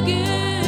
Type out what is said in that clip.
again.